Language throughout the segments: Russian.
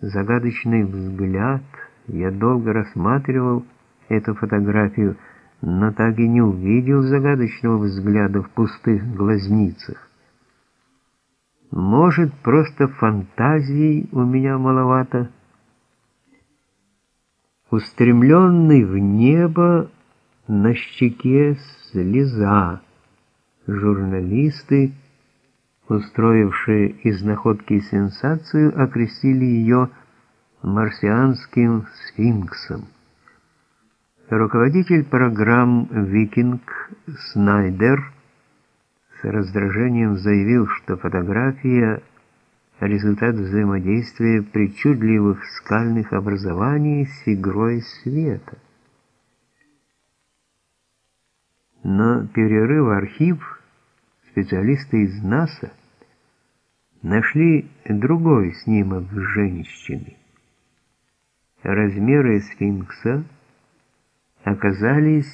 загадочный взгляд. Я долго рассматривал эту фотографию, но так и не увидел загадочного взгляда в пустых глазницах. Может, просто фантазий у меня маловато? Устремленный в небо на щеке слеза. Журналисты, устроившие из находки сенсацию, окрестили ее марсианским сфинксом. Руководитель программ «Викинг» Снайдер с раздражением заявил, что фотография – результат взаимодействия причудливых скальных образований с игрой света. Но перерыв архив специалисты из НАСА нашли другой снимок женщины. Размеры сфинкса – оказались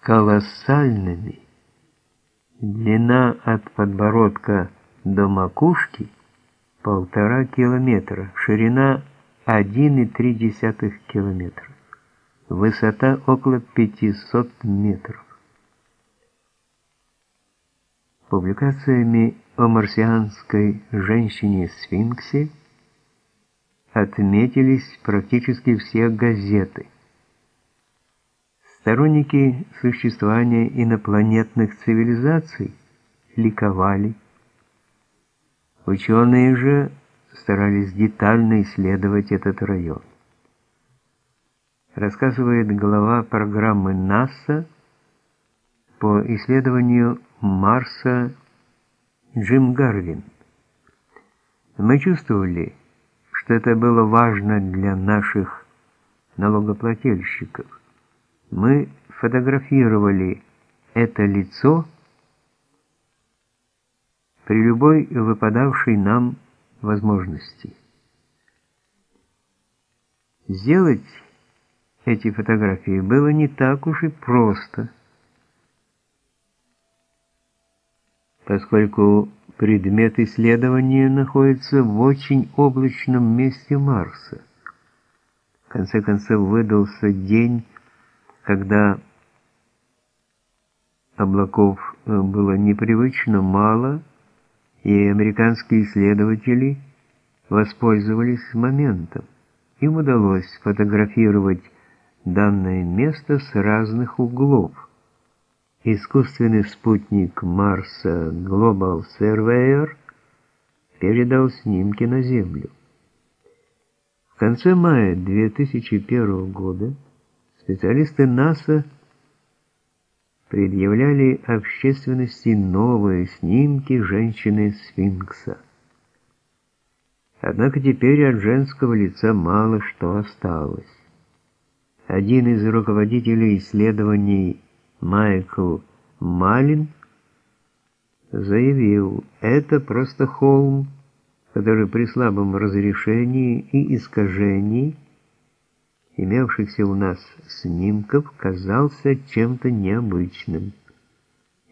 колоссальными. Длина от подбородка до макушки полтора километра, ширина 1,3 километра, высота около 500 метров. Публикациями о марсианской женщине-сфинксе отметились практически все газеты. Сторонники существования инопланетных цивилизаций ликовали. Ученые же старались детально исследовать этот район. Рассказывает глава программы НАСА по исследованию Марса Джим Гарвин. Мы чувствовали, что это было важно для наших налогоплательщиков мы фотографировали это лицо при любой выпадавшей нам возможности. Сделать эти фотографии было не так уж и просто, поскольку предмет исследования находится в очень облачном месте Марса. В конце концов выдался день когда облаков э, было непривычно мало, и американские исследователи воспользовались моментом. Им удалось фотографировать данное место с разных углов. Искусственный спутник Марса Global Surveyor передал снимки на Землю. В конце мая 2001 года Специалисты НАСА предъявляли общественности новые снимки женщины-сфинкса. Однако теперь от женского лица мало что осталось. Один из руководителей исследований Майкл Малин заявил, это просто холм, который при слабом разрешении и искажении имевшихся у нас снимков казался чем-то необычным.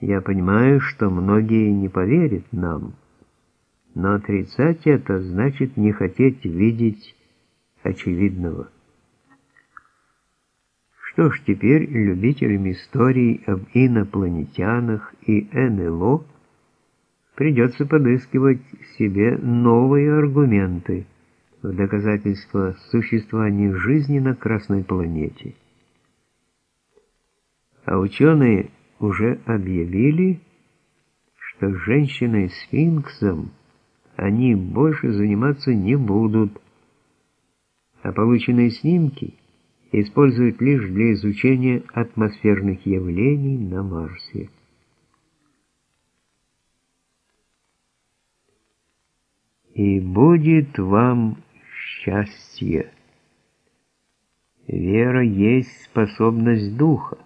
Я понимаю, что многие не поверят нам, но отрицать это значит не хотеть видеть очевидного. Что ж, теперь любителям историй об инопланетянах и НЛО придется подыскивать себе новые аргументы – в доказательство существования жизни на Красной планете. А ученые уже объявили, что женщиной-сфинксом они больше заниматься не будут, а полученные снимки используют лишь для изучения атмосферных явлений на Марсе. И будет вам счастье. Вера есть способность духа.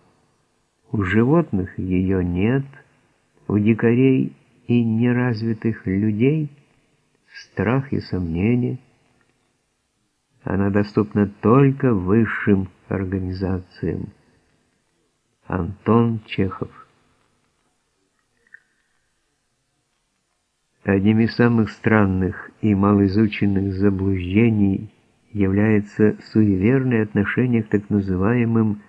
У животных ее нет, у дикарей и неразвитых людей страх и сомнение. Она доступна только высшим организациям. Антон Чехов Одним из самых странных и малоизученных заблуждений является суеверное отношение к так называемым